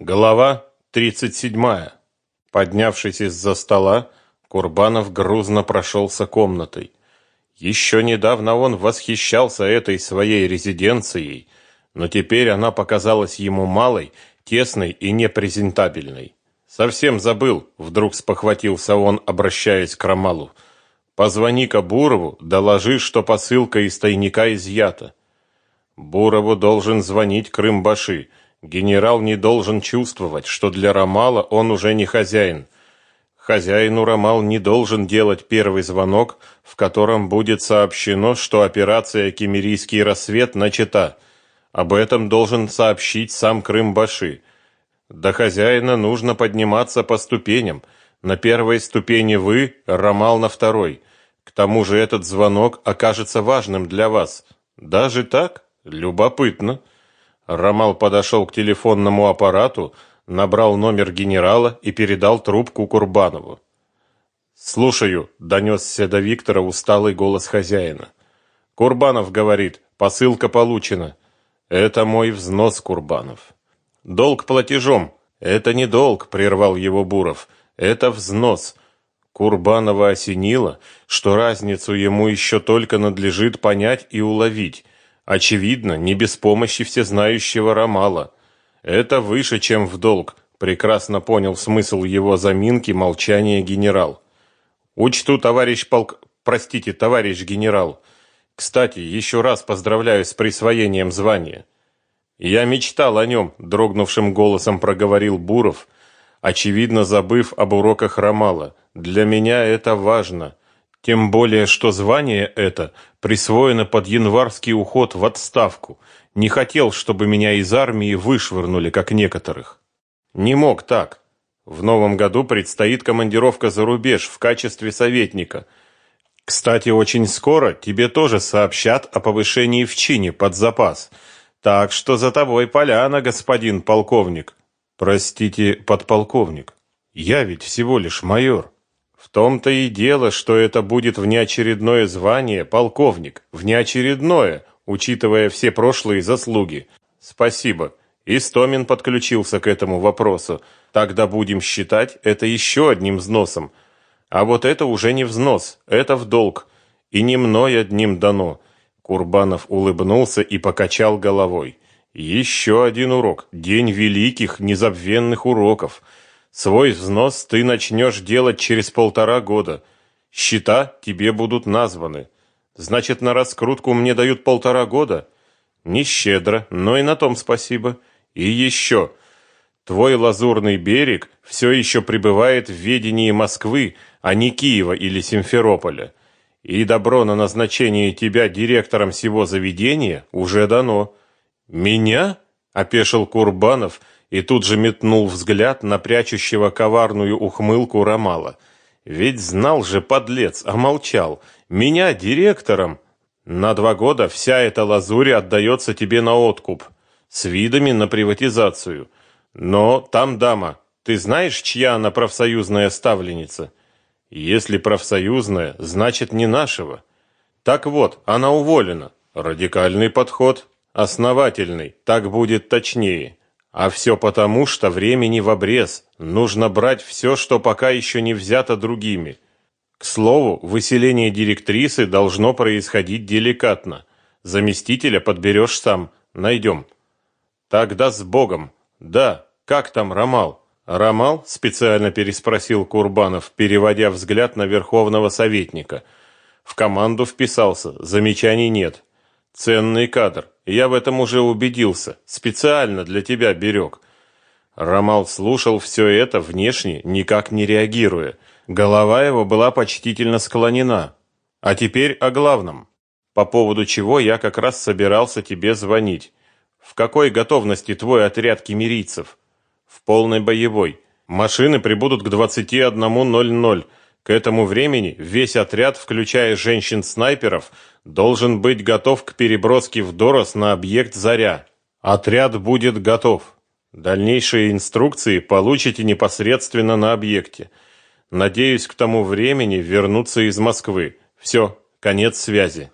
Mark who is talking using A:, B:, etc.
A: Глава 37. Поднявшись из-за стола, Курбанов грузно прошелся комнатой. Еще недавно он восхищался этой своей резиденцией, но теперь она показалась ему малой, тесной и непрезентабельной. Совсем забыл, вдруг спохватился он, обращаясь к Ромалу. Позвони-ка Бурову, доложи, что посылка из тайника изъята. Бурову должен звонить Крымбаши. Генерал не должен чувствовать, что для Ромала он уже не хозяин. Хозяину Ромал не должен делать первый звонок, в котором будет сообщено, что операция «Кемерийский рассвет» начата. Об этом должен сообщить сам Крымбаши. До хозяина нужно подниматься по ступеням. На первой ступени вы, Ромал на второй. К тому же этот звонок окажется важным для вас. Даже так? Любопытно. Ромал подошел к телефонному аппарату, набрал номер генерала и передал трубку Курбанову. «Слушаю», — донесся до Виктора усталый голос хозяина. «Курбанов говорит, посылка получена. Это мой взнос, Курбанов». «Долг платежом». «Это не долг», — прервал его Буров. «Это взнос». Курбанова осенило, что разницу ему еще только надлежит понять и уловить. Очевидно, не без помощи всезнающего Ромала. Это выше, чем в долг, прекрасно понял смысл его заминки молчания генерал. Учту, товарищ полк... Простите, товарищ генерал. Кстати, еще раз поздравляю с присвоением звания. Я мечтал о нем, дрогнувшим голосом проговорил Буров, очевидно забыв об уроках Ромала. Для меня это важно. Тем более, что звание это присвоено под январский уход в отставку. Не хотел, чтобы меня из армии вышвырнули, как некоторых. Не мог так. В новом году предстоит командировка за рубеж в качестве советника. Кстати, очень скоро тебе тоже сообщат о повышении в чине под запас. Так что за тобой поляна, господин полковник. Простите, подполковник. Я ведь всего лишь майор. В том-то и дело, что это будет внеочередное звание, полковник, внеочередное, учитывая все прошлые заслуги. Спасибо. Истомин подключился к этому вопросу. Тогда будем считать это еще одним взносом. А вот это уже не взнос, это в долг. И не мной одним дано. Курбанов улыбнулся и покачал головой. Еще один урок. День великих, незабвенных уроков. Свой взнос ты начнешь делать через полтора года. Счета тебе будут названы. Значит, на раскрутку мне дают полтора года? Не щедро, но и на том спасибо. И еще. Твой лазурный берег все еще пребывает в ведении Москвы, а не Киева или Симферополя. И добро на назначение тебя директором всего заведения уже дано. Меня? опешил Курбанов и тут же метнул взгляд на прячущего коварную ухмылку Ромала. Ведь знал же подлец, а молчал. Меня директором. На два года вся эта лазурь отдается тебе на откуп, с видами на приватизацию. Но там дама. Ты знаешь, чья она профсоюзная ставленница? Если профсоюзная, значит не нашего. Так вот, она уволена. Радикальный подход, основательный, так будет точнее. А все потому, что времени в обрез. Нужно брать все, что пока еще не взято другими. К слову, выселение директрисы должно происходить деликатно. Заместителя подберешь сам. Найдем. Тогда с Богом. Да, как там Ромал? Ромал? Специально переспросил Курбанов, переводя взгляд на верховного советника. В команду вписался. Замечаний нет. Ценный кадр. Я в этом уже убедился. Специально для тебя берег. Ромал слушал все это внешне, никак не реагируя. Голова его была почтительно склонена. А теперь о главном. По поводу чего я как раз собирался тебе звонить. В какой готовности твой отряд кемерийцев? В полной боевой. Машины прибудут к 21:00. К этому времени весь отряд, включая женщин-снайперов, должен быть готов к переброске в Дорос на объект Заря. Отряд будет готов. Дальнейшие инструкции получите непосредственно на объекте. Надеюсь, к тому времени вернуться из Москвы. Все, конец связи.